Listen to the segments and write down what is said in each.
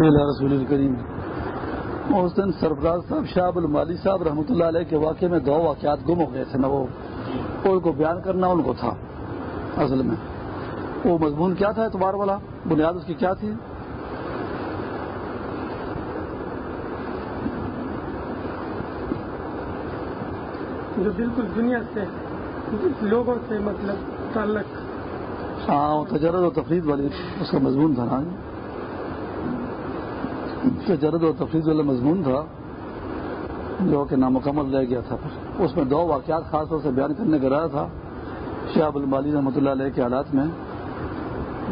رسول الکریم اس دن سرفراز صاحب شاہ المالی صاحب رحمۃ اللہ علیہ کے واقعے میں دو واقعات گم ہو گئے تھے نا وہ۔ ان کو بیان کرنا ان کو تھا اصل میں۔ وہ مضمون کیا تھا اعتبار والا؟ بنیاد اس کی کیا تھی؟ جو بالکل دنیا سے لوگوں سے مطلب تعلق۔ ہاں وہ تجرد و تفریح والی اس کا مضمون تھا نا۔ تجرد و تفریح والا مضمون تھا جو کہ نامکمل رہ گیا تھا۔ پھر اس میں دو واقعات خاص طور سے بیان کرنے کا رہا تھا شہاب المالی رحمۃ اللہ علیہ کے حالات میں۔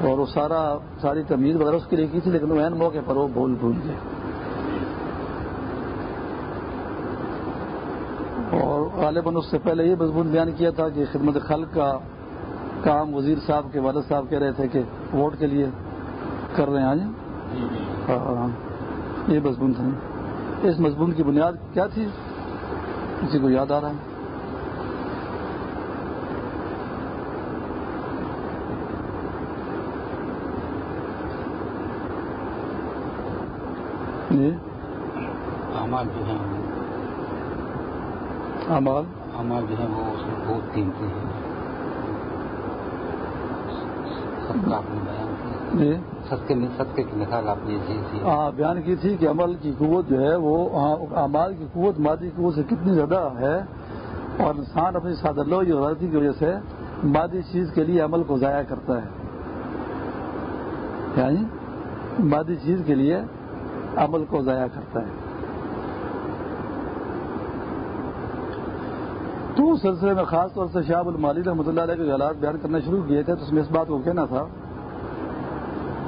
اور وہ سارا ساری تمیز وغیرہ اس کے لیے کی تھی لیکن وہ موقع پر وہ بول بھول گئے۔ اور غالباً اس سے پہلے یہ مضمون بیان کیا تھا کہ خدمت خلق کا کام وزیر صاحب کے والد صاحب کہہ رہے تھے کہ ووٹ کے لیے کر رہے ہیں۔ آج۔ ہاں۔ یہ مضمون تھا۔ اس مضمون کی بنیاد کیا تھی؟ کسی کو یاد آ رہا ہے؟ امال جو ہیں۔ امال امال جو ہیں وہ اس میں بہت قیمتی ہیں۔ سب کا آپ نے بیان صدقے میں صدقے کی مثال آپ نے دی تھی۔ ہاں بیان کی تھی کہ عمل کی قوت جو ہے وہ امال کی قوت مادی قوت سے کتنی زیادہ ہے۔ اور انسان اپنی سادلو کی غلطی کی وجہ سے مادی چیز کے لیے عمل کو ضائع کرتا ہے۔ یعنی مادی چیز کے لیے عمل کو ضائع کرتا ہے۔ تو سلسلے میں خاص طور سے شاہب المالی رحمۃ اللہ علیہ کے حالات بیان کرنا شروع کیے تھے تو اس میں اس بات کو کہنا تھا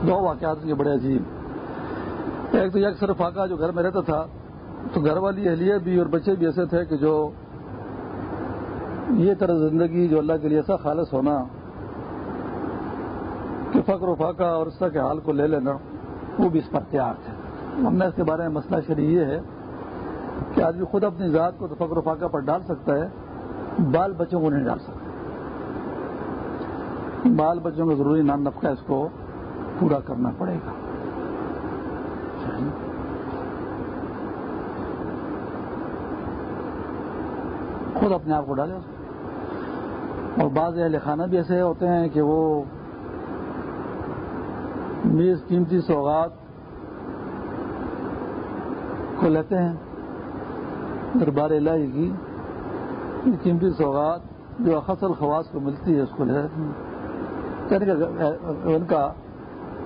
دو واقعات کے بڑے عجیب۔ ایک تو یک سر فاقہ جو گھر میں رہتا تھا، تو گھر والی اہلیہ بھی اور بچے بھی ایسے تھے کہ جو یہ طرح زندگی جو اللہ کے لیے ایسا خالص ہونا، کہ فقر و فاقہ اور اس طرح کے حال کو لے لینا، وہ بھی اس پر تیار تھے۔ ہم نے اس کے بارے میں مسئلہ شریح یہ ہے کہ آدمی خود اپنی ذات کو تو فقر و فاقہ پر ڈال سکتا ہے، بال بچوں کو نہیں ڈال سکتا۔ بال بچوں کو ضروری نان نفقہ اس کو۔ پورا کرنا پڑے گا۔ خود اپنے آپ کو ڈالے اور بعض اہل خانہ بھی ایسے ہوتے ہیں کہ وہ میز قیمتی سوغات کو لیتے ہیں۔ دربار الہی کی قیمتی سوغات جو اخصل خواص کو ملتی ہے، اس کو لے یعنی ان کا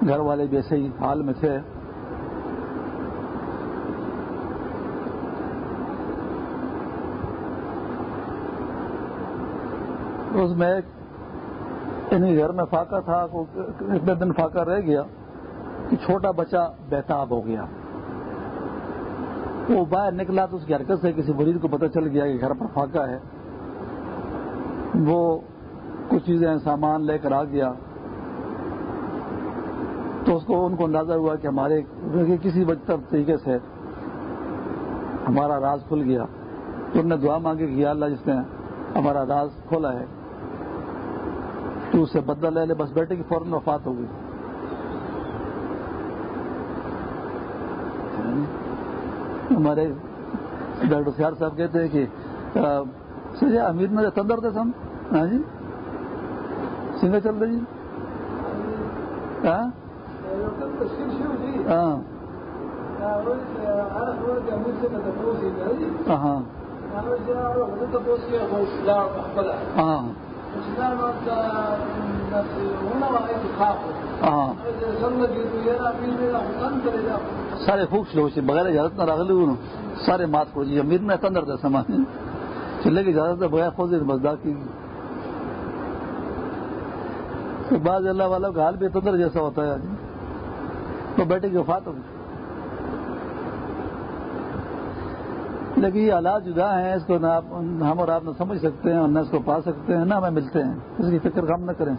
گھر والے بھی ایسے ہی حال میں تھے۔ اس میں ایک انہیں گھر میں فاقہ تھا اتنے دن فاقہ رہ گیا کہ چھوٹا بچہ بہتاب ہو گیا۔ وہ باہر نکلا تو اس کی حرکت سے کسی مریض کو پتہ چل گیا کہ گھر پر فاقہ ہے۔ وہ کچھ چیزیں، سامان لے کر آ گیا۔ تو اس کو ان کو اندازہ ہوا کہ ہمارے کسی بدتر طریقے سے ہمارا راز کھل گیا تو انہوں نے دعا مانگی کہ اللہ جس نے ہمارا راز کھولا ہے تو اس سے بدلہ لے لے، بس بیٹے کی فوراً وفات ہو گئی۔ ہمارے ڈاکٹر سیار صاحب کہتے ہیں کہ امیر میں تندر تھے سم؟ ہاں جی؟ سنگا چل رہی جی؟ ہاں؟ سارے خوب شروع سے بغیر اجازت نہ راغلی سارے مات کو جی امیر میں تندر تھا سامان۔ چلے کی اجازت ہے بغیر خود مزدار کی۔ بعض اللہ والا کا حال بھی تندر جیسا ہوتا ہے۔ تو بیٹے کی وفات ہوگی لیکن یہ حالات جدا ہیں، اس کو نہ ہم اور آپ نہ سمجھ سکتے ہیں اور نہ اس کو پا سکتے ہیں، نہ ہمیں ملتے ہیں۔ اس کی فکر کام نہ کریں۔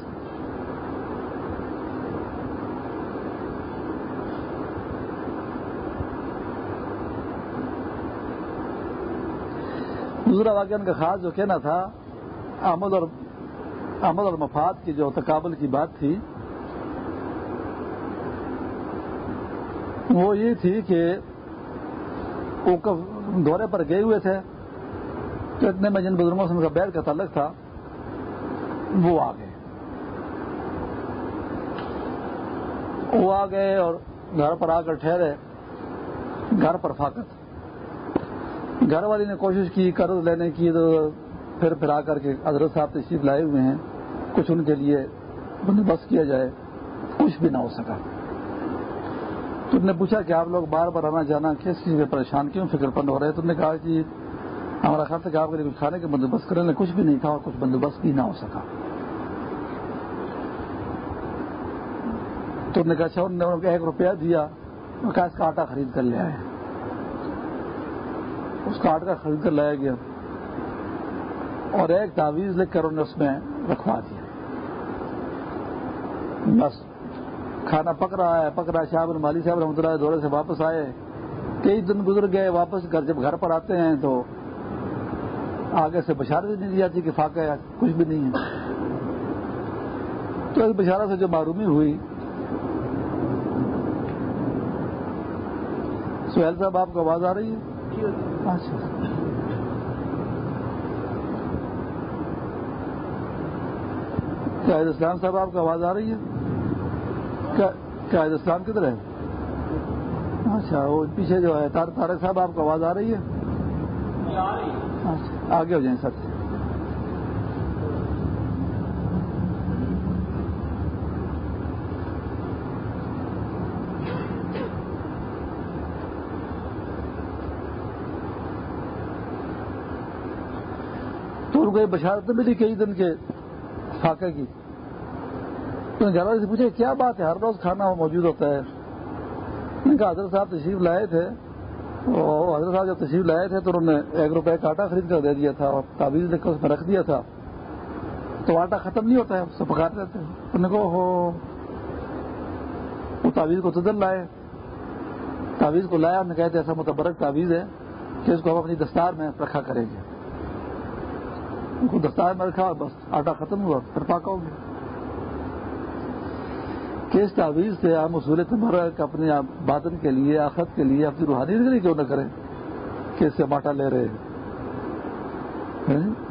دوسرا واقعہ ان کا خاص جو کہنا تھا آمد اور آمد اور مفاد کی جو تقابل کی بات تھی وہ یہ تھی کہ وہ دورے پر گئے ہوئے تھے تو اتنے میں جن بزرگوں سے ان کا بیٹھ کا تعلق تھا، وہ آ گئے۔ وہ آ گئے اور گھر پر آ کر ٹھہرے، گھر پر فاقت۔ گھر والی نے کوشش کی، قرض لینے کی، تو پھر پھر آ کر کے حضرت صاحب تشریف لائے ہوئے ہیں۔ کچھ ان کے لیے بندوبست کیا جائے، کچھ بھی نہ ہو سکا۔ تو نے پوچھا کہ آپ لوگ بار بار آنا جانا کس چیز میں پریشان، کیوں فکر پند ہو رہے تم نے کہا کہ ہمارا خیال تھا کہ آپ کے لیے کچھ کھانے کا بندوبست کرنے، کچھ بھی نہیں تھا اور کچھ بندوبست بھی نہ ہو سکا۔ تو نے کہا اچھا انہوں نے ایک روپیہ دیا کہا اس کا آٹا خرید کر لے آئے۔ اس کا آٹا خرید کر لایا گیا اور ایک تعویذ لکھ کر انہوں نے اس میں رکھوا دیا۔ بس۔ کھانا پک رہا ہے، پک رہا ہے۔ شاہ مالی صاحب رحمۃ اللہ دورے سے واپس آئے۔ کئی دن گزر گئے، واپس گھر، جب گھر پر آتے ہیں تو آگے سے بشارت نہیں دی جاتی کہ فاقہ کچھ بھی نہیں ہے۔ تو اس بشارت سے جو معرومی ہوئی۔ سہیل صاحب، آپ کو آواز آ رہی ہے؟ اچھا۔ اسلام صاحب، آپ کو آواز آ رہی ہے؟ قائد اسلام کدھر ہے؟ اچھا وہ پیچھے جو ہے تارک صاحب، آپ کو آواز آ رہی ہے؟ اچھا آگے ہو جائیں سر کوئی بشارت ملی کئی دن کے فاقے کی۔ تو گھر سے پوچھے کیا بات ہے؟ ہر روز کھانا موجود ہوتا ہے. کہا، حضرت صاحب تشریف لائے تھے. حضرت صاحب جب تشریف لائے تھے تو انہوں نے ایک روپے کا آٹا خرید کر دے دیا تھا اور تعویذ لکھ کر اس میں رکھ دیا تھا۔ تو آٹا ختم نہیں ہوتا ہے، اس سے پکاتے رہتے انہوں نے کہا ہو وہ تعویذ کو تدر لائے۔ تعویذ کو لایا، انہوں نے کہتے ایسا متبرک تعویذ ہے کہ اس کو ہم اپنی دستار میں رکھا کریں گے۔ ان کو دستار میں رکھا بس، آٹا ختم ہوا، پھر پاکا ہو گیا کس تعویذ سے ہم اصول تمہارا اپنے بادن کے لیے آخت کے لیے، اپنی روحانی کے لیے کیوں نہ کریں؟ کہ اس سے باٹا لے رہے ہاں؟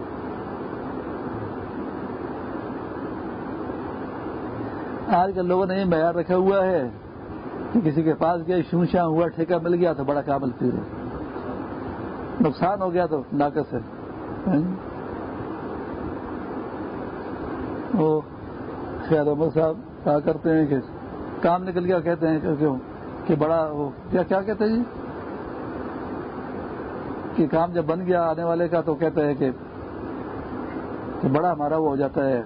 آج کل لوگوں نے یہ معیار رکھا ہوا ہے کہ کسی کے پاس گیا شو شاہ ہوا، ٹھیکہ مل گیا تو بڑا کامل پھر نقصان ہو گیا تو ناقص ہے۔ ہاں؟ وہ خیر احمد صاحب کہا کرتے ہیں کہ کام نکل گیا کہتے ہیں کیوں کہ بڑا وہ کیا کیا کہتے ہیں جی؟ کہ کام جب بن گیا آنے والے کا تو کہتے ہیں کہ کہ بڑا ہمارا وہ ہو جاتا ہے۔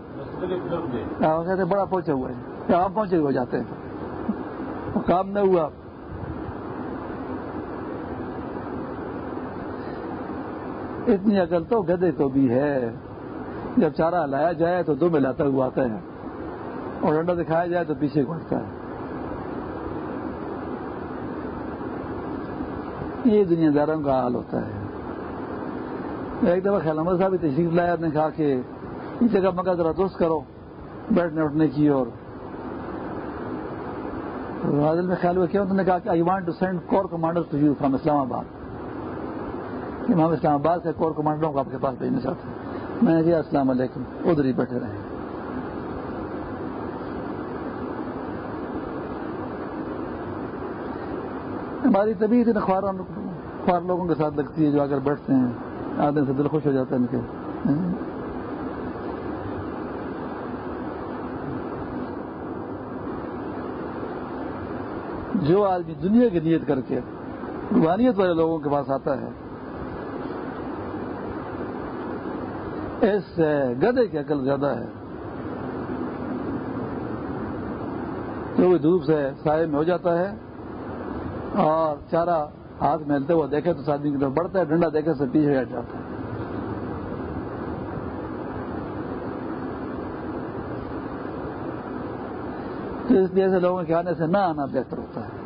کہتے ہیں بڑا پہنچا ہوا ہے۔ آپ پہنچے ہوئے جاتے ہیں۔ کام نہ ہوا۔ اتنی عقل تو گدے کو بھی ہے۔ جب چارہ لایا جائے تو دو میں لاتا ہوا آتا ہے۔ اور ڈنڈا دکھایا جائے تو پیچھے گھٹتا ہے۔ یہ دنیا داروں کا حال ہوتا ہے۔ ایک دفعہ خیال احمد صاحب تشریف لایا نے کہا کہ اس جگہ مکہ ذرا دوست کرو، بیٹھنے اٹھنے کی اور۔ حاضل میں خیال ہوا کیا انہوں نے کہا کہ I want to send core commander to you from Islamabad ہم اسلام آباد سے کور کمانڈروں کو آپ کے پاس بھیجنا چاہتے ہیں۔ میں نے کہا السلام علیکم، ادھر ہی بیٹھے رہے ہماری طبیعت ان اخبار لوگوں کے ساتھ لگتی ہے جو اگر بیٹھتے ہیں۔ آدمی سے دل خوش ہو جاتا ہے ان کے۔ جو آدمی دنیا کی نیت کر کے روحانیت والے لوگوں کے پاس آتا ہے، اس گدے کی عقل زیادہ ہے۔ تو وہ دھوپ سے سائے میں ہو جاتا ہے اور چارہ ہاتھ ملتے ہوئے دیکھے تو آدمی کی طرف بڑھتا ہے ڈنڈا دیکھے سے پیچھے ہٹ جاتا ہے۔ تو اس لیے ایسے لوگوں کے آنے سے نہ آنا بہتر ہوتا ہے۔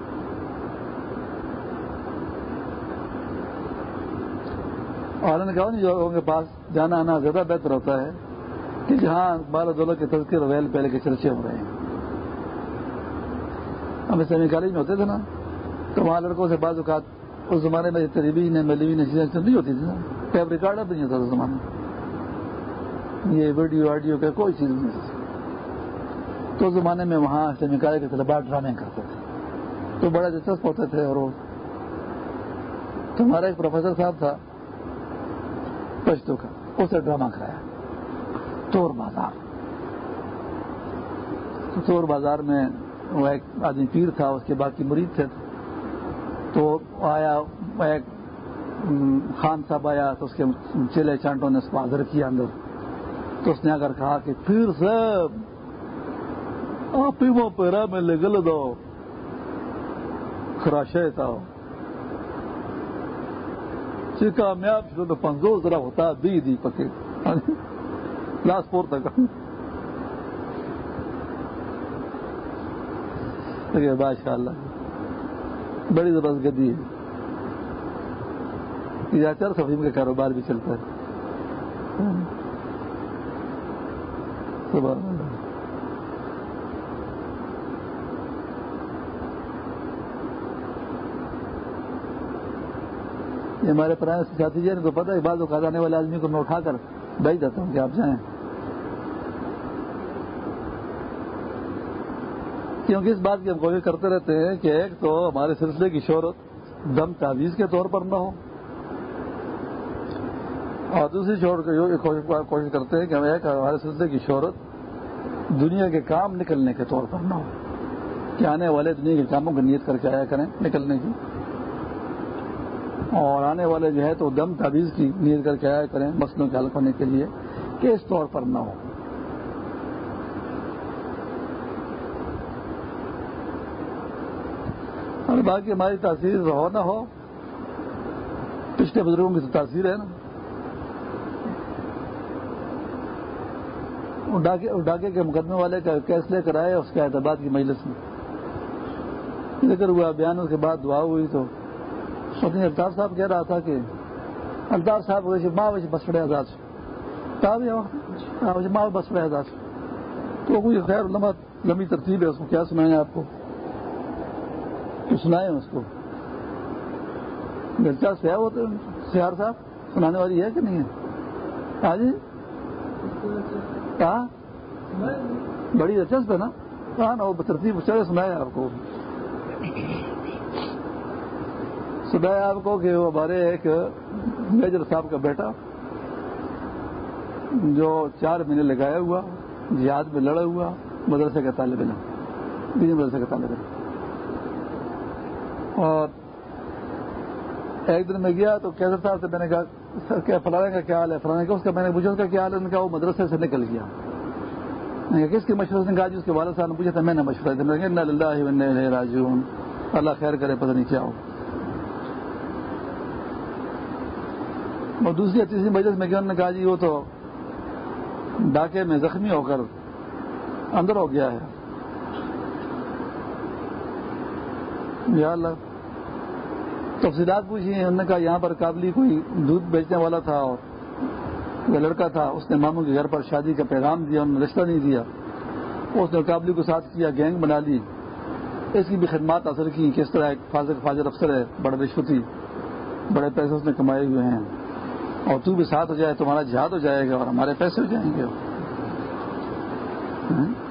اور انہوں نے کہا لوگوں کے پاس جانا آنا زیادہ بہتر ہوتا ہے کہ جہاں بال دولت کے تذکر ویل پہلے کے چرچے ہو رہے ہیں۔ ہم اسلامی کالج میں ہوتے تھے نا؟ تو وہاں لڑکوں سے بعض اوقات اس زمانے میں قریبی نے، ملیوی نے چیزیں نہیں ہوتی تھی نا۔ ٹیپ ریکارڈر نہیں ہوتا اس زمانے میں۔ یہ ویڈیو، آڈیو کا کوئی چیز نہیں ہوتی تو اس زمانے میں وہاں سے نکالے کے طلبا ڈرامے کرتے تھے۔ تو بڑا دلچسپ ہوتے تھے اور وہ تو ہمارا ایک پروفیسر صاحب تھا، پشتو کا اسے ڈرامہ کرایا۔ چور بازار۔ چور بازار میں وہ ایک آدمی پیر تھا، اس کے باقی مرید تھے۔ تو آیا ایک خان صاحب آیا، تو اس کے چیلے چانٹوں نے اس کو حاضر کیا اندر۔ تو اس نے اگر کہا کہ پھر صاحب، آپ ہی وہ پیرا میں لگل دو۔ خراشے تھا چی کامیاب شروع تو پنزو ذرا ہوتا، دی دی پکے۔ لاس فور تک۔ ماشاء اللہ بڑی زبردست گدی ہے۔ یہ چار سفیم کا کاروبار بھی چلتا ہے۔ سبحان اللہ۔ یہ ہمارے پرانے ساتھی جی نے تو پتا ہے، بعض اوقات آنے والے آدمی کو میں اٹھا کر بھیج دیتا ہوں کہ آپ جائیں۔ کیونکہ اس بات کی ہم کوشش کرتے رہتے ہیں کہ ایک تو ہمارے سلسلے کی شہرت دم تعویذ کے طور پر نہ ہو۔ اور دوسری چھوڑ کے کوشش کرتے ہیں کہ ہم ایک ہمارے سلسلے کی شہرت دنیا کے کام نکلنے کے طور پر نہ ہو۔ کہ آنے والے دنیا کے کاموں کی نیت کر کے آیا کریں نکلنے کی۔ اور آنے والے جو ہے تو دم تعویذ کی نیت کر کے آیا کریں مسئلوں کے حل کرنے کے لیے کہ اس طور پر نہ ہو۔ اور باقی ہماری تاثیر ہو نہ ہو، پچھلے بزرگوں کی تو تاثیر ہے نا۔ ڈاکے کے مقدمے والے کا کیس لے کر آئے اس کے اعتبار کی مجلس میں۔ ذکر ہوا بیان اس کے بعد دعا ہوئی تو اپنی الطاف صاحب کہہ رہا تھا کہ الطاف صاحب ماں ویسے بس پڑے آزاد ماں بس پڑے آزاد تو کوئی خیر لمبی ترتیب ہے اس کو کیا سنائیں آپ کو؟ سنائے اس کو۔ دلچسپ ہے وہ تو سیار صاحب، سنانے والی ہے کہ نہیں ہے؟ ہاں جی۔ کہا بڑی دلچسپ ہے نا۔ کہاں نا، وہ ترتیب چلے سنائے آپ کو۔ سنایا آپ کو کہ وہ ہمارے ایک میجر صاحب کا بیٹا، جو چار مہینے لگایا ہوا، جہاد میں لڑا ہوا، مدرسے کا طالب علم مدرسے کا طالب علم۔ اور ایک دن میں گیا تو کیسر صاحب سے میں نے کہا، سر، کیا فلانے کا کیا حال ہے؟ فلانے کا اس کا میں نے پوچھا، اس کا کیا حال ہے؟ کہا، وہ مدرسے سے نکل گیا. میں نے کہا، کس کے مشورے سے کہا جی اس کے والد صاحب نے پوچھا تھا، میں نے مشورہ دیا میں نے اللہ راجون اللہ خیر کرے، پتہ نہیں کیا ہو۔ اور دوسری تیسری مجلس میں گیا، انہوں نے کہا جی وہ تو ڈاکے میں زخمی ہو کر اندر ہو گیا ہے۔ یا اللہ، تفصیلات پوچھی انہوں نے کہا یہاں پر قابلی کوئی دودھ بیچنے والا تھا اور وہ لڑکا تھا، اس نے ماموں کے گھر پر شادی کا پیغام دیا انہوں نے رشتہ نہیں دیا۔ اس نے قابلی کو ساتھ کیا، گینگ بنا لی۔ اس کی بھی خدمات حاصل کی کس طرح ایک فاضر فاضر افسر ہے بڑے رشوتی، بڑے پیسے اس نے کمائے ہوئے ہیں۔ اور تو بھی ساتھ ہو جائے، تمہارا جہاد ہو جائے گا اور ہمارے پیسے ہو جائیں گے۔ ہاں؟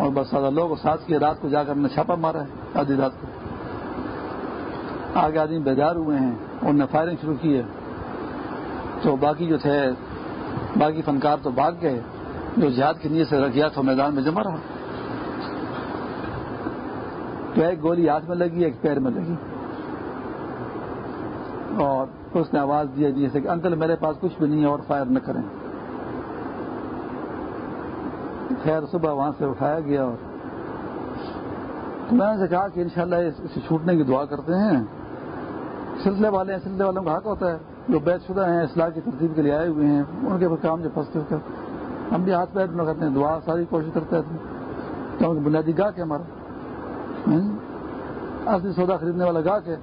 اور بس سادہ لوگ ساتھ کی رات کو جا کر نے چھاپا مارا ہے، آدھی رات کو۔ آگے آدمی بیدار ہوئے ہیں، انہوں نے فائرنگ شروع کی ہے۔ تو باقی جو تھے، باقی فنکار تو بھاگ گئے۔ جو جہاد کی نیت سے رکھ گیا تو میدان میں جمع رہا۔ تو ایک گولی ہاتھ میں لگی، ایک پیر میں لگی۔ اور اس نے آواز دیا جیسے کہ انکل میرے پاس کچھ بھی نہیں ہے اور فائر نہ کریں۔ خیر، صبح وہاں سے اٹھایا گیا اور میں نے کہا کہ انشاءاللہ اسے چھوٹنے کی دعا کرتے ہیں۔ سلسلے والے ہیں، سلسلے والوں کا حق ہوتا ہے۔ جو بیت شدہ ہیں، اصلاح کی ترتیب کے لیے آئے ہوئے ہیں، ان کے کام جو پھنستے ہوتے ہم بھی ہاتھ پیر کرتے ہیں، دعا، ساری کوشش کرتے ہیں۔ کیونکہ بنیادی گاہ کے ہمارا اصلی سودا خریدنے والا گاہ کے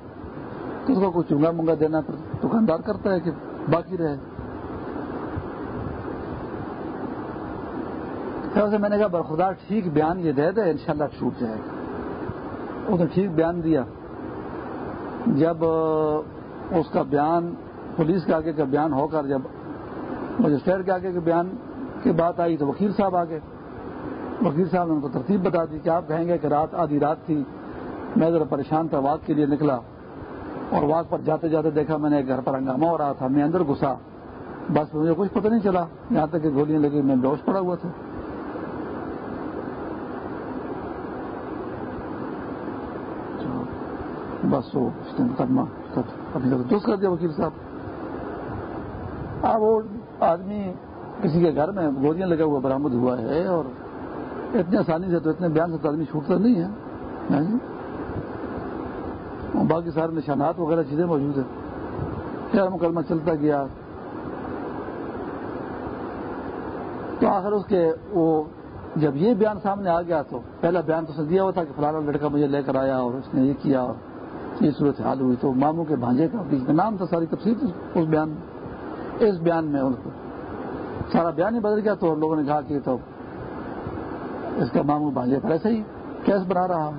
تو اس کو کوئی چنگا منگا دینا دکاندار کرتا ہے کہ باقی رہے۔ سے میں نے کہا برخدا ٹھیک بیان یہ دے دے، انشاءاللہ چھوٹ جائے گا. اس نے ٹھیک بیان دیا۔ جب اس کا بیان، پولیس کے آگے کا بیان ہو کر، جب مجسٹریٹ کے آگے کے بیان کی بات آئی تو وکیل صاحب آگے۔ وکیل صاحب نے ان کو ترتیب بتا دی کہ آپ کہیں گے کہ رات، آدھی رات تھی، میں ذرا پریشان تھا واک کے لیے نکلا۔ اور واک پر جاتے جاتے دیکھا، میں نے گھر پر ہنگامہ ہو رہا تھا، میں اندر گھسا۔ بس مجھے کچھ پتہ نہیں چلا، یہاں تک کہ گولیاں لگی، میں بوش پڑا ہوا تھا۔ بس وہ اس نے مقدمہ اپنی جگہ درست کر دیا وکیل صاحب، اب وہ آدمی کسی کے گھر میں گولیاں لگا ہوا برامد ہوا ہے اور اتنی آسانی سے تو اتنے بیان سے تو آدمی چھوٹتا نہیں ہے۔ ہاں جی؟ باقی سارے نشانات وغیرہ چیزیں موجود ہیں۔ خیر مکلمہ چلتا گیا۔ تو آخر اس کے وہ جب یہ بیان سامنے آ گیا تو پہلا بیان تو اس نے دیا ہوا تھا کہ فلانا لڑکا مجھے لے کر آیا اور اس نے یہ کیا اور یہ صورت حال ہوئی تو ماموں کے بھانجے کا نام تھا، ساری تفصیل اس بیان میں۔ اس بیان میں ان کو سارا بیان ہی بدل گیا تو لوگوں نے کہا کہ تو اس کا ماموں بھانجے پر ایسے ہی کیس بنا رہا۔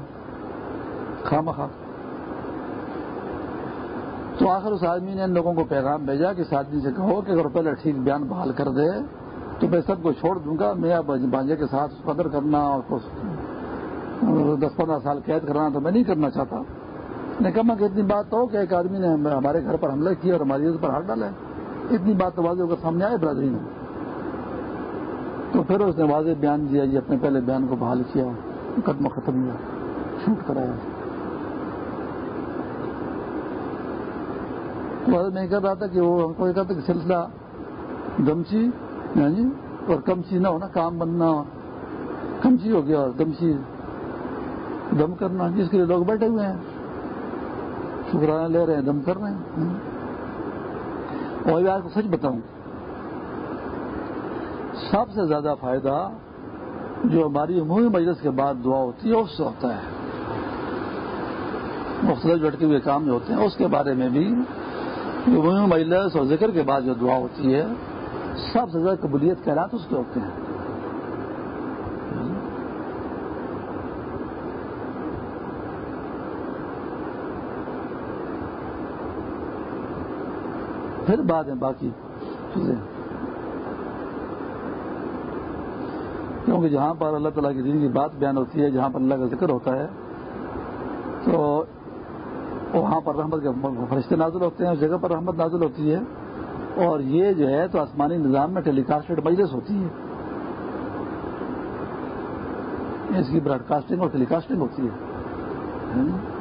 خواہ مخواہ۔ تو آخر اس آدمی نے ان لوگوں کو پیغام بھیجا کہ اس آدمی سے کہو کہ اگر پہلے ٹھیک بیان بحال کر دے تو میں سب کو چھوڑ دوں گا میں بانجے کے ساتھ قدر کرنا اور دس پندرہ سال قید کرنا تو میں نہیں کرنا چاہتا۔ نے کہا کہ اتنی بات تو کہ ایک آدمی نے ہمارے گھر پر حملہ کیا اور ہماری عزت پر ہاتھ ڈالا اتنی بات تو واضح کر سامنے آئے برادری میں تو پھر اس نے واضح بیان دیا جی اپنے پہلے بیان کو بحال کیا، مقدمہ ختم ہوا شوٹ کرایا میں کہہ رہا تھا کہ وہ ہم کو یہ کہتا کہ سلسلہ دمچی جی یعنی اور کمچی نہ ہونا، کام بننا کمچی ہو گیا اور دمچی دم کرنا، جس کے لیے لوگ بیٹھے ہوئے ہیں۔ شکرانہ لے رہے ہیں، دم کر رہے ہیں۔ اور آپ کو سچ بتاؤں۔ سب سے زیادہ فائدہ جو ہماری عمومی مجلس کے بعد دعا ہوتی ہے، اس سے ہوتا ہے۔ مختلف لٹکے ہوئے کام جو ہوتے ہیں۔ اس کے بارے میں بھی عمومی مجلس اور ذکر کے بعد جو دعا ہوتی ہے، سب سے زیادہ قبولیت کے حالات اس کے ہوتے ہیں۔ پھر بعد میں باقی چیزیں۔ کیونکہ جہاں پر اللہ تعالیٰ کی دین کی بات بیان ہوتی ہے، جہاں پر اللہ کا ذکر ہوتا ہے، تو وہاں پر رحمت کے فرشتے نازل ہوتے ہیں، اس جگہ پر رحمت نازل ہوتی ہے۔ اور یہ جو ہے، تو آسمانی نظام میں ٹیلی کاسٹڈ مجلس ہوتی ہے۔ اس کی براڈ کاسٹنگ اور ٹیلی کاسٹنگ ہوتی ہے۔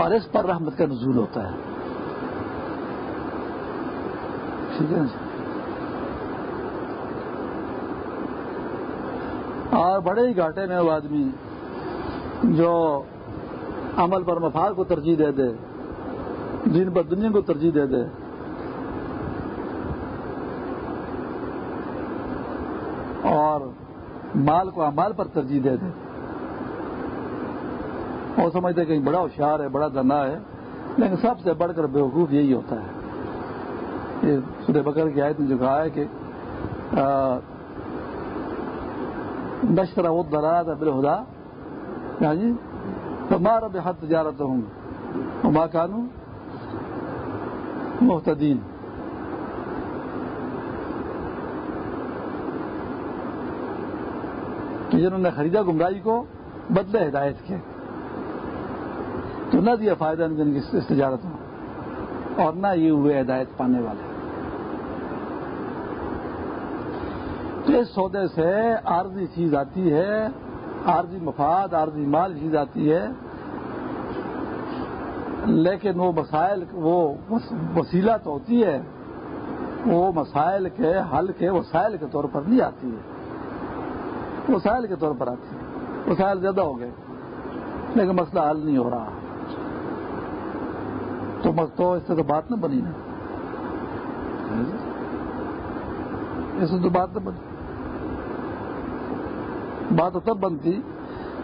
اور اس پر رحمت کا نزول ہوتا ہے۔ ٹھیک ہے۔ اور بڑے ہی گھاٹے میں وہ آدمی جو عمل پر مفاد کو ترجیح دے دے دین پر دنیا کو ترجیح دے دے۔ اور مال کو امال پر ترجیح دے دے۔ اور سمجھتے کہیں بڑا ہوشیار ہے، بڑا دنا ہے، لیکن سب سے بڑھ کر بیوقوف یہی ہوتا ہے۔ یہ سورہ بکر کی آیت نے جو کہا ہے کہ نشر وہ درا تھا بالخدا ہاں جی؟ تو مار اب حد تجارت ہوں ماں کانو محتدین جنہوں نے خریدا، گمراہی کو، بدلے ہدایت کے۔ تو نہ دیا فائدہ ان کی اس تجارت میں اور نہ یہ ہوئے ہدایت پانے والے۔ تو اس سودے سے عارضی چیز آتی ہے، عارضی مفاد، عارضی مال چیز آتی ہے۔ لیکن وہ مسائل، وہ وسیلہ تو ہوتی ہے، وہ مسائل کے حل کے وسائل کے طور پر نہیں آتی ہے۔ وسائل کے طور پر آتی ہے۔ وسائل زیادہ ہو گئے، لیکن مسئلہ حل نہیں ہو رہا۔ تو تو اس سے تو بات نہ بنی نا۔ اس سے تو بات نہ بنی۔ بات تو تب بنتی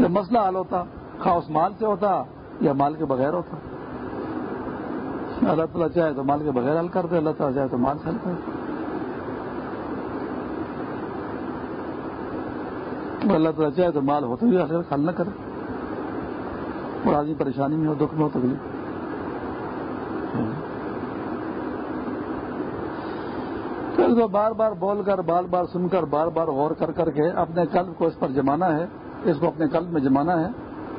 جب مسئلہ حل ہوتا خاص مال سے ہوتا یا مال کے بغیر ہوتا۔ اللہ تعالیٰ چاہے تو مال کے بغیر حل کرتے، اللہ تعالیٰ چاہے تو مال سے حل کرتے۔ اللہ تعالیٰ چاہے تو مال ہوتے ہوئے اگر خیال نہ کرے۔ اور آدمی پریشانی میں ہو، دکھ میں ہو، تکلیف تو کو بار بار بول کر، بار بار سن کر، بار بار غور کر کر کے اپنے قلب کو اس پر جمانا ہے۔ اس کو اپنے قلب میں جمانا ہے،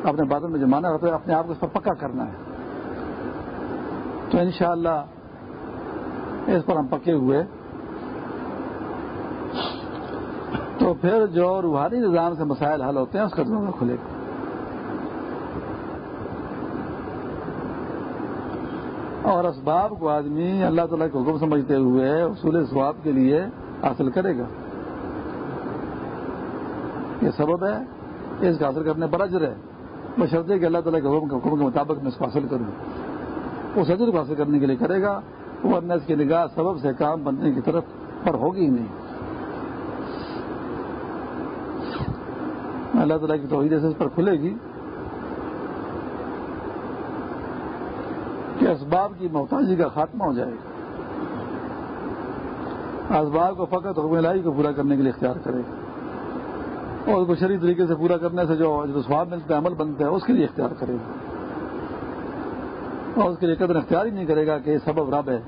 اپنے بادل میں جمانا ہے اپنے آپ کو اس پر پکا کرنا ہے۔ تو انشاءاللہ اس پر ہم پکے ہوئے۔ تو پھر جو روحانی نظام سے مسائل حل ہوتے ہیں، اس کا دروازہ کھلے گا اور اسباب کو آدمی اللہ تعالیٰ کے حکم سمجھتے ہوئے اصول ثواب کے لیے حاصل کرے گا۔ یہ سبب ہے۔ اس کا حاصل کرنے پر اجر ہے۔ بشرطے کہ اللہ تعالیٰ کے حکم کے مطابق میں اس کو حاصل کروں۔ اس اجر کو حاصل کرنے کے لیے کرے گا۔ ورنہ اس کی نگاہ سبب سے کام بننے کی طرف پر ہوگی ہی نہیں۔ اللہ تعالیٰ کی توحید سے اس پر کھلے گی۔ کہ اسباب کی محتاجی کا خاتمہ ہو جائے گا۔ اسباب کو فقط حکم الہی کو پورا کرنے کے لیے اختیار کرے۔ اور اس کو شریح طریقے سے پورا کرنے سے جو سواب ملتا ہے، عمل بنتا ہے، اس کے لیے اختیار کرے۔ گا اور اس کے لیے قدر اختیار ہی نہیں کرے گا کہ یہ سبب رب ہے،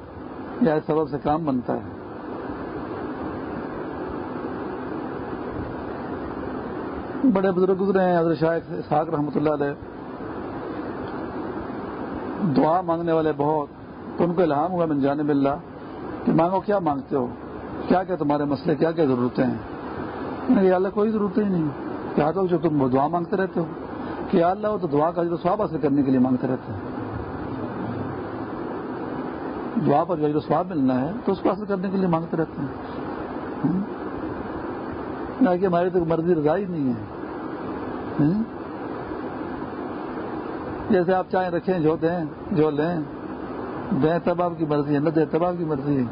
یا اس سبب سے کام بنتا ہے۔ بڑے بزرگ گزرے ہیں، حضرت شاہ اسحاق رحمۃ اللہ علیہ۔ دعا مانگنے والے بہت، تو ان کو الہام ہوا من جانے اللہ کہ مانگو، کیا مانگتے ہو؟ کیا کیا تمہارے مسئلے، کیا کیا ضرورتیں ہیں؟ کہ اللہ، کوئی ضرورت ہی نہیں۔ کیا تو جو تم دعا مانگتے رہتے ہو؟ کہ اللہ، وہ تو دعا کا جو سواب حاصل کرنے کے لیے مانگتے رہتے ہیں۔ دعا پر جو سواب ملنا ہے، تو اس کو حاصل کرنے کے لیے مانگتے رہتے ہیں۔ نہ کہ ہماری تو مرضی رضا ہی نہیں ہے۔ جیسے آپ چاہیں رکھیں جو دیں جو لیں، دیں تب آپ کی مرضی ہے، نہ دیں تب آپ کی مرضی ہے۔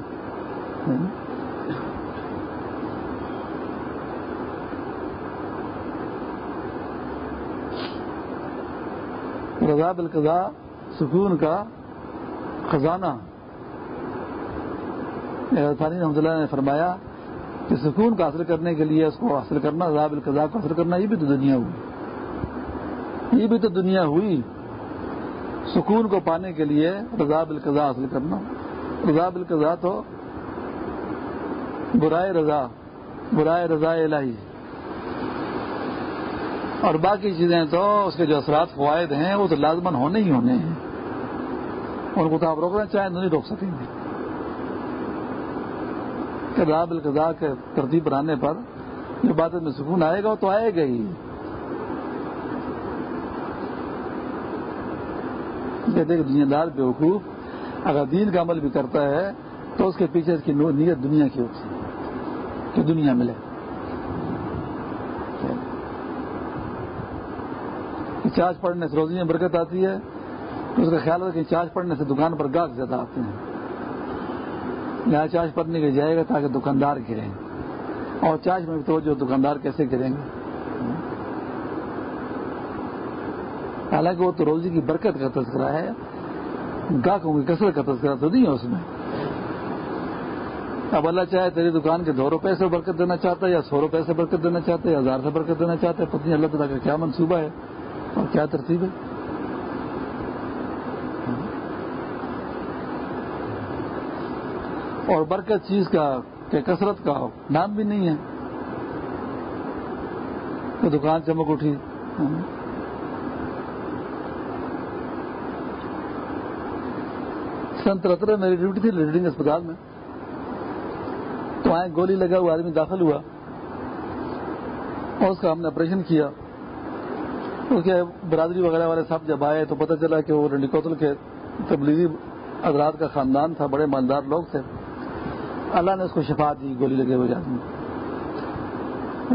رضا بالقضا سکون کا خزانہ۔ ثانی رحمۃ اللہ نے فرمایا کہ سکون کو حاصل کرنے کے لیے اس کو حاصل کرنا رضا بالقضا کو حاصل کرنا، یہ بھی تو دنیا ہوئی۔ یہ بھی تو دنیا ہوئی۔ سکون کو پانے کے لیے رضا بالقضا حاصل کرنا رضا بالقضا تو برائے رضا برائے رضا الہی۔ اور باقی چیزیں تو اس کے جو اثرات فوائد ہیں، وہ تو لازمن ہونے ہی ہونے ہیں۔ ان کو تو آپ روکنا چاہیں تو نہیں روک سکیں گے۔ رضا بالقضا کے ترتیب بنانے پر جو بات میں سکون آئے گا، وہ تو آئے گا ہی۔ کہتے کہ دنیا دار بے وقوف، اگر دین کا عمل بھی کرتا ہے، تو اس کے پیچھے اس کی نیت دنیا کی ہوتی ہے، کہ دنیا ملے۔ چارج پڑنے سے روزی میں برکت آتی ہے، تو اس کا خیال ہے کہ چارج پڑنے سے دکان پر گاہک زیادہ آتے ہیں۔ یہاں چارج پڑنے کے جائے گا تاکہ دکاندار گریں۔ اور چارج میں تو جو دکاندار کیسے گریں گے؟ حالانکہ وہ تو روزی کی برکت کا تذکرہ ہے، گاہکوں کی کثرت کا تذکرہ تو نہیں ہے اس میں۔ اب اللہ چاہے تیری دکان کے دو روپے سے برکت دینا چاہتا ہے یا سو روپے سے برکت دینا چاہتا ہے یا ہزار سے برکت دینا چاہتا ہے پتنی اللہ تعالیٰ کا کیا منصوبہ ہے۔ اور کیا ترتیب ہے؟ اور برکت چیز کا، کہ کثرت کا نام بھی نہیں ہے۔ دکان چمک اٹھی۔ سن ترہتر میری ڈیوٹی تھی ریڈنگ اسپتال میں۔ تو آئے گولی لگا ہوا، آدمی داخل ہوا۔ اور اس کا ہم نے آپریشن کیا۔ اس کے برادری وغیرہ والے صاحب جب آئے تو پتہ چلا کہ وہ رنڈی کوتل کے تبلیغی حضرات کا خاندان تھا، بڑے مالدار لوگ تھے۔ اللہ نے اس کو شفا دی، گولی لگے ہوئے آدمی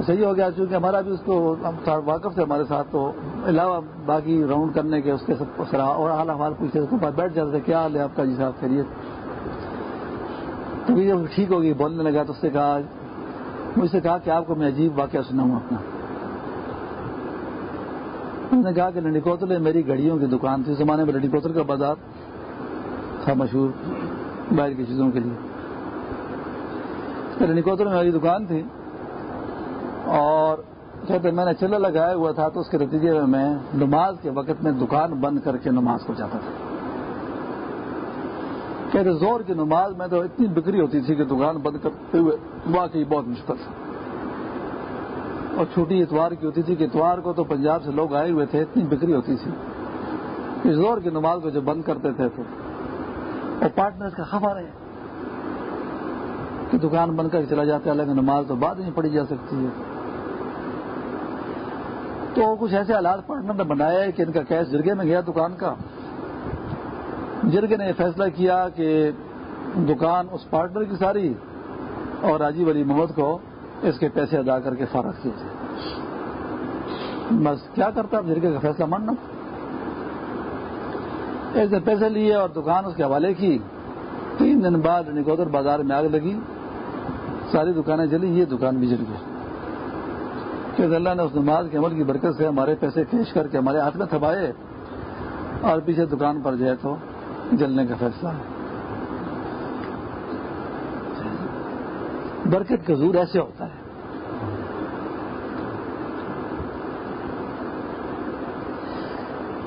صحیح ہو گیا، چونکہ ہمارا بھی اس کو واقف تھے ہمارے ساتھ، تو علاوہ باقی راؤنڈ کرنے کے اس کے سب اور حال حوال پوچھتے اس کے بعد بیٹھ جاتے تھے کیا حال ہے آپ کا؟ جی صاحب، خیریت۔ تو جب ٹھیک ہوگی، بولنے لگا تو اس سے کہا، مجھ سے کہا کہ آپ کو میں عجیب واقعہ سناؤں اپنا۔ انہوں نے کہا کہ لنڈی کوتل میری گھڑیوں کی دکان تھی، اس زمانے میں لنڈی کوتل کا بازار تھا مشہور باہر کی چیزوں کے لیے۔ لنڈی کوتل میں میری دکان تھی اور اچھا، کہتے میں نے چلا لگایا ہوا تھا تو اس کے نتیجے میں میں نماز کے وقت میں دکان بند کر کے نماز کو جاتا تھا۔ کہتے زور کی نماز میں تو اتنی بکری ہوتی تھی کہ دکان بند کرتے ہوئے واقعی بہت مشکل تھا۔ اور چھوٹی اتوار کی ہوتی تھی کہ اتوار کو تو پنجاب سے لوگ آئے ہوئے تھے، اتنی بکری ہوتی تھی۔ کہ زور کی نماز کو جو بند کرتے تھے تو۔ اور پارٹنر کا خبر ہے کہ دکان بند کر چلا جاتا ہے لیکن نماز تو بعد نہیں پڑھی جا سکتی ہے۔ تو کچھ ایسے حالات پارٹنر نے بنایا کہ ان کا کیس جرگے میں گیا دکان کا۔ جرگے نے یہ فیصلہ کیا کہ دکان اس پارٹنر کی ساری اور راجیو علی محمد کو اس کے پیسے ادا کر کے فارغ کیے جائے۔ بس کیا کرتا جرگے کا فیصلہ ماننا؟ ایسے پیسے لیے اور دکان اس کے حوالے کی۔ تین دن بعد نکودر بازار میں آگ لگی۔ ساری دکانیں چلی یہ دکان بھی جل گئی۔ کہ اللہ نے اس نماز کے عمل کی برکت سے ہمارے پیسے کیش کر کے ہمارے ہاتھ میں تھبائے اور پیچھے دکان پر جائے تو جلنے کا فیصلہ ہے۔ برکت کا زور ایسے ہوتا ہے۔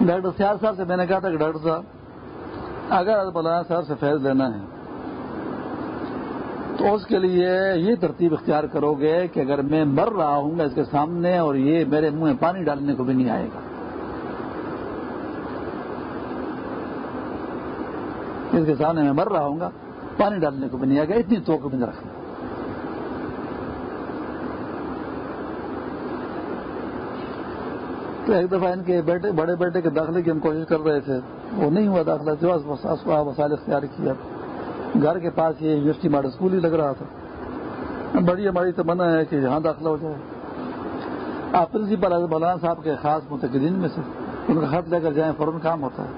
ڈاکٹر سیار صاحب سے میں نے کہا تھا کہ ڈاکٹر صاحب، اگر مولانا صاحب سے فیض لینا ہے تو اس کے لیے یہ ترتیب اختیار کرو گے کہ اگر میں مر رہا ہوں گا اس کے سامنے اور یہ میرے منہ میں پانی ڈالنے کو بھی نہیں آئے گا۔ اس کے سامنے میں مر رہا ہوں گا، پانی ڈالنے کو بھی نہیں آئے گا، اتنی تو بھی نہیں رکھنا تو ایک دفعہ ان کے بیٹے، بڑے بیٹے کے داخلے کی ہم کوشش کر رہے تھے، وہ نہیں ہوا داخلہ، جو وسائل اختیار کیا۔ گھر کے پاس یہ یونیورسٹی ماڈل اسکول ہی لگ رہا تھا۔ بڑی ہماری تمنا ہے کہ یہاں داخلہ ہو جائے۔ آپ پرنسپل مولانا صاحب کے خاص متقدین میں سے ان کا خط لے کر جائیں، فوراً کام ہوتا ہے۔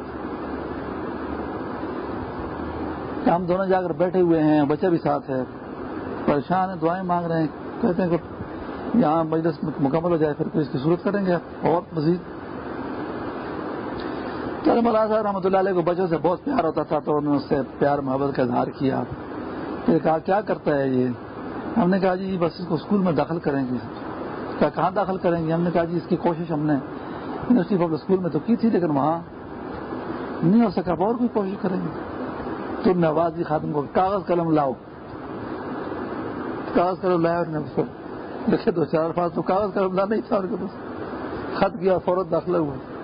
ہم دونوں جا کر بیٹھے ہوئے ہیں، بچہ بھی ساتھ ہے۔ پریشان ہیں، دعائیں مانگ رہے ہیں۔ کہتے ہیں کہ یہاں مجلس مکمل ہو جائے، پھر کوئی اس کی صورت کریں گے اور مزید مولانا صاحب رحمۃ اللہ علیہ کو بچوں سے بہت پیار ہوتا تھا تو انہوں نے اس سے پیار محبت کا اظہار کیا۔ پھر کہا، کیا کرتا ہے یہ؟ ہم نے کہا جی, جی، بس اس کو اسکول میں داخل کریں گے۔ کیا کہاں داخل کریں گے؟ ہم نے کہا جی اس کی کوشش ہم نے یونیورسٹی پبلک اسکول میں تو کی تھی، لیکن وہاں نہیں ہو سکا۔ اور کوئی کوشش کریں گے؟ تم نے آواز دی خاتم کو، کاغذ قلم لاؤ۔ کاغذ قلم لایا اور اس کو۔ دو چار پاس تو کاغذ قلم لا نہیں تھا اور خط کیا، فوراً داخلہ ہوا۔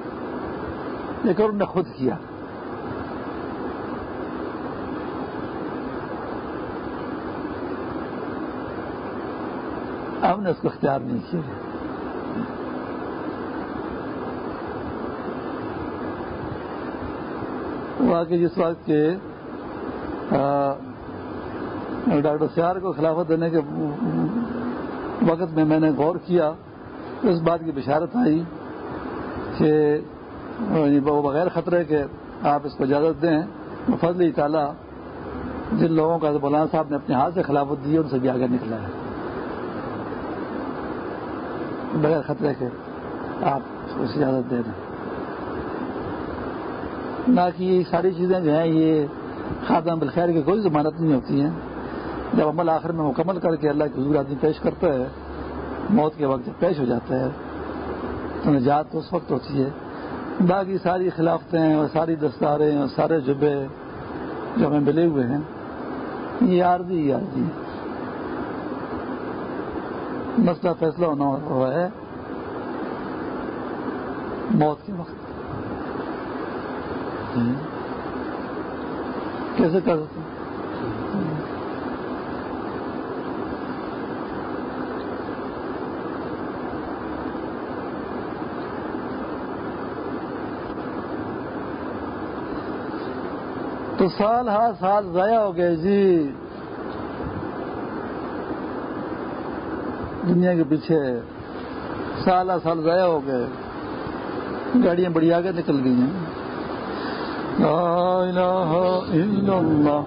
لیکن انہوں نے خود کیا۔ ہم نے اس کو اختیار نہیں کیا۔ وہاں کے جس وقت کے ڈاکٹر سیار کو خلافت دینے کے وقت میں میں نے غور کیا، اس بات کی بشارت آئی کہ یعنی وہ بغیر خطرے کے آپ اس کو اجازت دیں۔ فضل تعالیٰ جن لوگوں کا مولانا صاحب نے اپنے ہاتھ سے خلافت دی ان سے بھی آگے نکلا ہے۔ بغیر خطرے کے آپ اس اجازت دے دیں۔ نہ کہ یہ ساری چیزیں جو ہیں، یہ خاتم بالخیر کی کوئی ضمانت نہیں ہوتی ہیں۔ جب عمل آخر میں مکمل کر کے اللہ کی حضور آدمی پیش کرتا ہے، موت کے وقت جب پیش ہو جاتا ہے، تو نجات تو اس وقت ہوتی ہے۔ باقی ساری خلافتیں اور ساری دستاریں اور سارے جبے جو ہمیں ملے ہوئے ہیں یہ عارضی عارضی مسئلہ فیصلہ ہونا ہوا ہے موت کے وقت۔ کیسے کر سکتے تو سال ہر سال ضائع ہو گئے جی۔ دنیا کے پیچھے سال ہر سال ضائع ہو گئے۔ گاڑیاں بڑی آگے نکل گئی ہیں۔ لا الہ الا اللہ۔